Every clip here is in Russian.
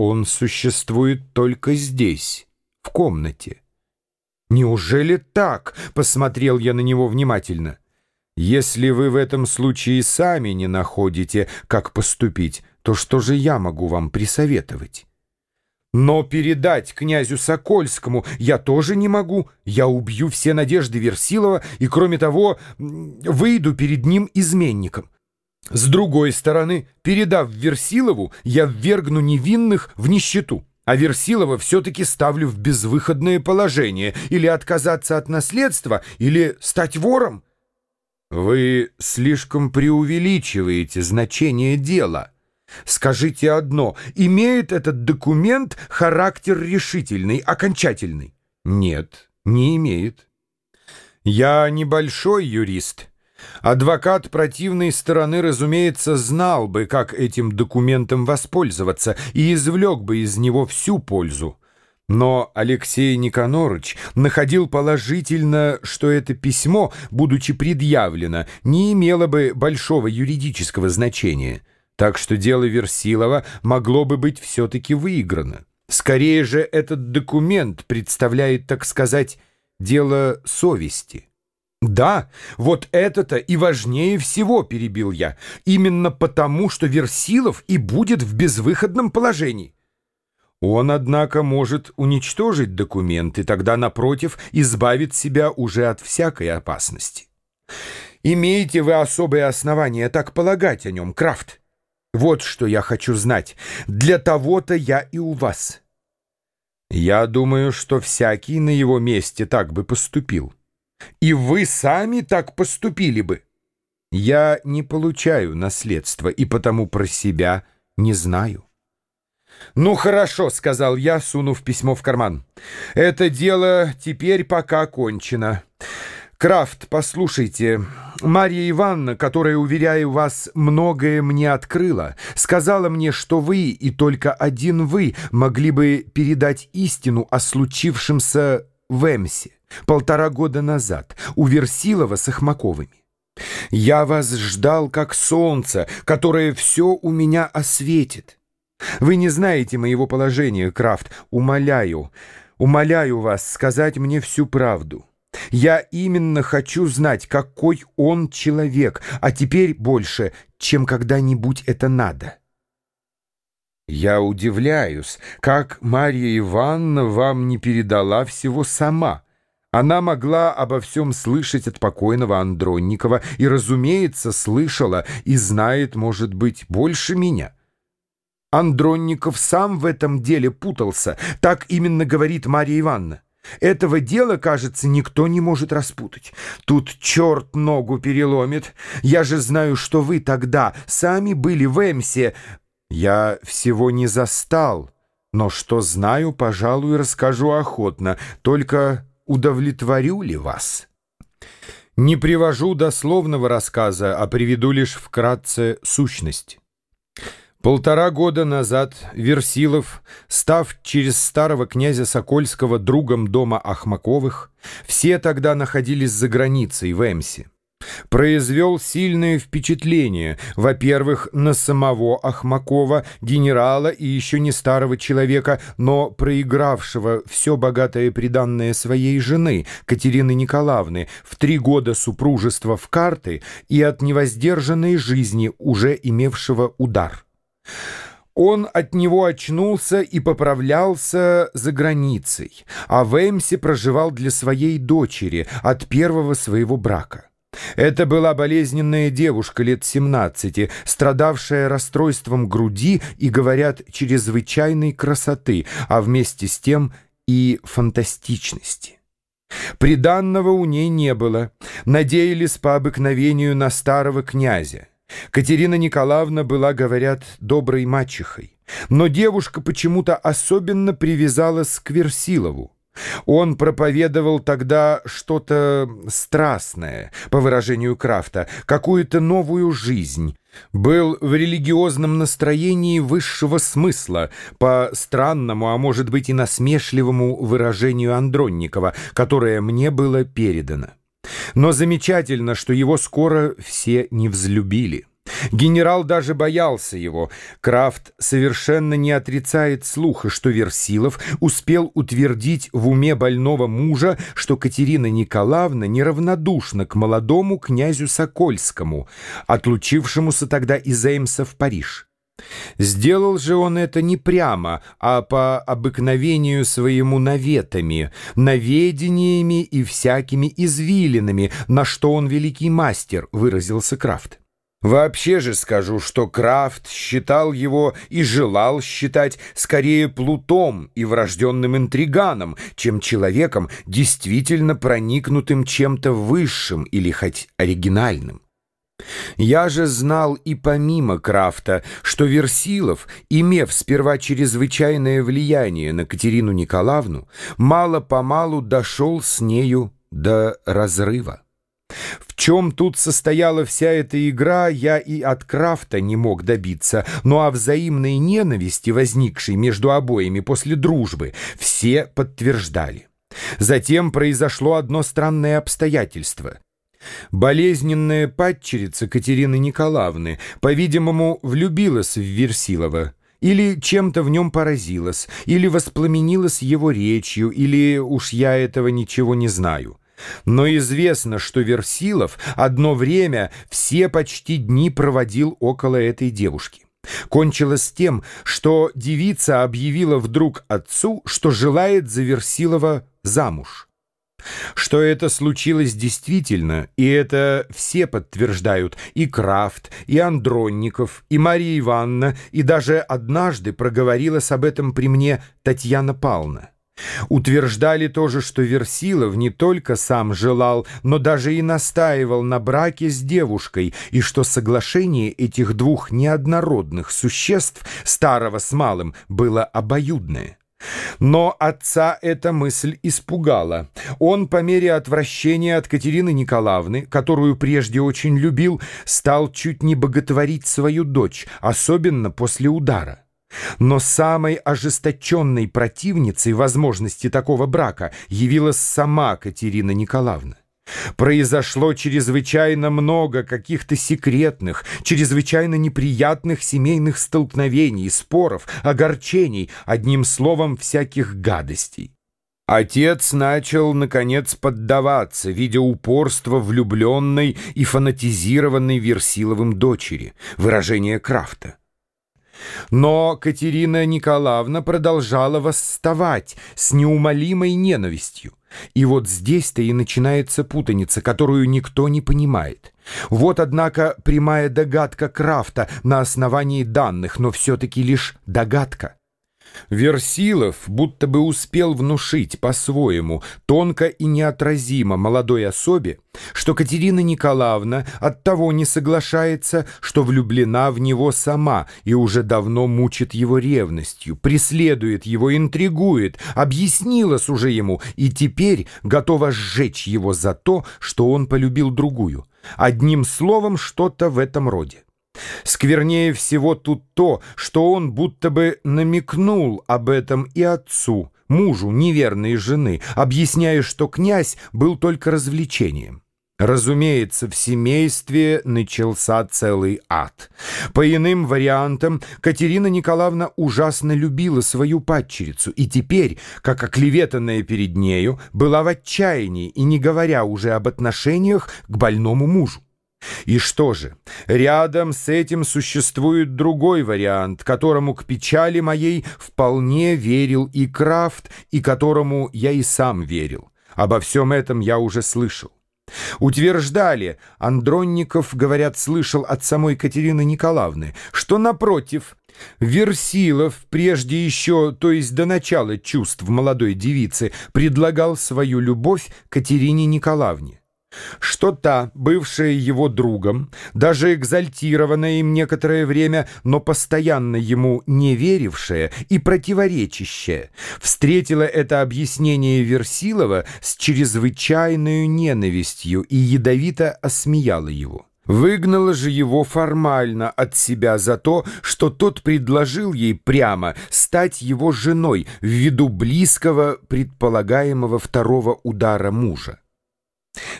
он существует только здесь, в комнате. «Неужели так?» — посмотрел я на него внимательно. «Если вы в этом случае сами не находите, как поступить, то что же я могу вам присоветовать?» «Но передать князю Сокольскому я тоже не могу. Я убью все надежды Версилова и, кроме того, выйду перед ним изменником. С другой стороны, передав Версилову, я ввергну невинных в нищету» а Версилова все-таки ставлю в безвыходное положение или отказаться от наследства, или стать вором. Вы слишком преувеличиваете значение дела. Скажите одно, имеет этот документ характер решительный, окончательный? Нет, не имеет. Я небольшой юрист, Адвокат противной стороны, разумеется, знал бы, как этим документом воспользоваться и извлек бы из него всю пользу. Но Алексей Никонорович находил положительно, что это письмо, будучи предъявлено, не имело бы большого юридического значения, так что дело Версилова могло бы быть все-таки выиграно. Скорее же этот документ представляет, так сказать, дело совести. «Да, вот это-то и важнее всего», — перебил я, «именно потому, что Версилов и будет в безвыходном положении». Он, однако, может уничтожить документ и тогда, напротив, избавит себя уже от всякой опасности. Имеете вы особые основания так полагать о нем, Крафт? Вот что я хочу знать. Для того-то я и у вас. Я думаю, что всякий на его месте так бы поступил. И вы сами так поступили бы. Я не получаю наследства и потому про себя не знаю. «Ну хорошо», — сказал я, сунув письмо в карман. «Это дело теперь пока кончено. Крафт, послушайте, Марья Ивановна, которая, уверяю вас, многое мне открыла, сказала мне, что вы и только один вы могли бы передать истину о случившемся в Эмсе полтора года назад у Версилова с Ахмаковыми. Я вас ждал как солнце, которое все у меня осветит. Вы не знаете моего положения, Крафт. Умоляю, умоляю вас сказать мне всю правду. Я именно хочу знать, какой он человек, а теперь больше, чем когда-нибудь это надо. Я удивляюсь, как Марья Ивановна вам не передала всего сама. Она могла обо всем слышать от покойного Андронникова и, разумеется, слышала и знает, может быть, больше меня. Андронников сам в этом деле путался, так именно говорит Марья Ивановна. Этого дела, кажется, никто не может распутать. Тут черт ногу переломит. Я же знаю, что вы тогда сами были в Эмсе, я всего не застал, но что знаю, пожалуй, расскажу охотно, только удовлетворю ли вас? Не привожу дословного рассказа, а приведу лишь вкратце сущность. Полтора года назад Версилов, став через старого князя Сокольского другом дома Ахмаковых, все тогда находились за границей в Эмсе произвел сильное впечатление, во-первых, на самого Ахмакова, генерала и еще не старого человека, но проигравшего все богатое приданное своей жены, Катерины Николаевны, в три года супружества в карты и от невоздержанной жизни, уже имевшего удар. Он от него очнулся и поправлялся за границей, а в Эмсе проживал для своей дочери от первого своего брака. Это была болезненная девушка лет 17, страдавшая расстройством груди и, говорят, чрезвычайной красоты, а вместе с тем и фантастичности. Приданного у ней не было, надеялись по обыкновению на старого князя. Катерина Николаевна была, говорят, доброй мачехой, но девушка почему-то особенно привязалась к Версилову. Он проповедовал тогда что-то страстное, по выражению Крафта, какую-то новую жизнь. Был в религиозном настроении высшего смысла, по странному, а может быть и насмешливому выражению Андронникова, которое мне было передано. Но замечательно, что его скоро все не взлюбили. Генерал даже боялся его. Крафт совершенно не отрицает слуха, что Версилов успел утвердить в уме больного мужа, что Катерина Николаевна неравнодушна к молодому князю Сокольскому, отлучившемуся тогда из Эймса в Париж. Сделал же он это не прямо, а по обыкновению своему наветами, наведениями и всякими извилинами, на что он великий мастер, выразился Крафт. Вообще же скажу, что Крафт считал его и желал считать скорее плутом и врожденным интриганом, чем человеком, действительно проникнутым чем-то высшим или хоть оригинальным. Я же знал и помимо Крафта, что Версилов, имев сперва чрезвычайное влияние на Катерину Николаевну, мало-помалу дошел с нею до разрыва. В чем тут состояла вся эта игра, я и от Крафта не мог добиться, но о взаимной ненависти, возникшей между обоими после дружбы, все подтверждали. Затем произошло одно странное обстоятельство. Болезненная падчерица Катерины Николаевны, по-видимому, влюбилась в Версилова, или чем-то в нем поразилась, или воспламенилась его речью, или уж я этого ничего не знаю. Но известно, что Версилов одно время все почти дни проводил около этой девушки. Кончилось тем, что девица объявила вдруг отцу, что желает за Версилова замуж. Что это случилось действительно, и это все подтверждают, и Крафт, и Андронников, и Мария Ивановна, и даже однажды проговорилась об этом при мне Татьяна Павловна. Утверждали тоже, что Версилов не только сам желал, но даже и настаивал на браке с девушкой, и что соглашение этих двух неоднородных существ, старого с малым, было обоюдное. Но отца эта мысль испугала. Он по мере отвращения от Катерины Николаевны, которую прежде очень любил, стал чуть не боготворить свою дочь, особенно после удара. Но самой ожесточенной противницей возможности такого брака явилась сама Катерина Николаевна. Произошло чрезвычайно много каких-то секретных, чрезвычайно неприятных семейных столкновений, споров, огорчений, одним словом, всяких гадостей. Отец начал, наконец, поддаваться, видя упорство влюбленной и фанатизированной Версиловым дочери, выражение Крафта. Но Катерина Николаевна продолжала восставать с неумолимой ненавистью. И вот здесь-то и начинается путаница, которую никто не понимает. Вот, однако, прямая догадка Крафта на основании данных, но все-таки лишь догадка. Версилов будто бы успел внушить по-своему, тонко и неотразимо молодой особе, что Катерина Николаевна оттого не соглашается, что влюблена в него сама и уже давно мучит его ревностью, преследует его, интригует, объяснилась уже ему и теперь готова сжечь его за то, что он полюбил другую. Одним словом, что-то в этом роде. Сквернее всего тут то, что он будто бы намекнул об этом и отцу, мужу неверной жены, объясняя, что князь был только развлечением. Разумеется, в семействе начался целый ад. По иным вариантам, Катерина Николаевна ужасно любила свою падчерицу и теперь, как оклеветанная перед нею, была в отчаянии и не говоря уже об отношениях к больному мужу. И что же, рядом с этим существует другой вариант, которому к печали моей вполне верил и Крафт, и которому я и сам верил. Обо всем этом я уже слышал. Утверждали, Андронников, говорят, слышал от самой Катерины Николаевны, что, напротив, Версилов, прежде еще, то есть до начала чувств молодой девицы, предлагал свою любовь Катерине Николаевне что та, бывшая его другом, даже экзальтированная им некоторое время, но постоянно ему не верившая и противоречащая, встретила это объяснение Версилова с чрезвычайной ненавистью и ядовито осмеяла его. Выгнала же его формально от себя за то, что тот предложил ей прямо стать его женой ввиду близкого предполагаемого второго удара мужа.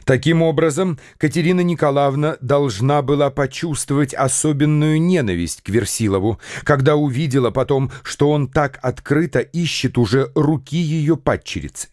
Таким образом, Катерина Николаевна должна была почувствовать особенную ненависть к Версилову, когда увидела потом, что он так открыто ищет уже руки ее падчерицы.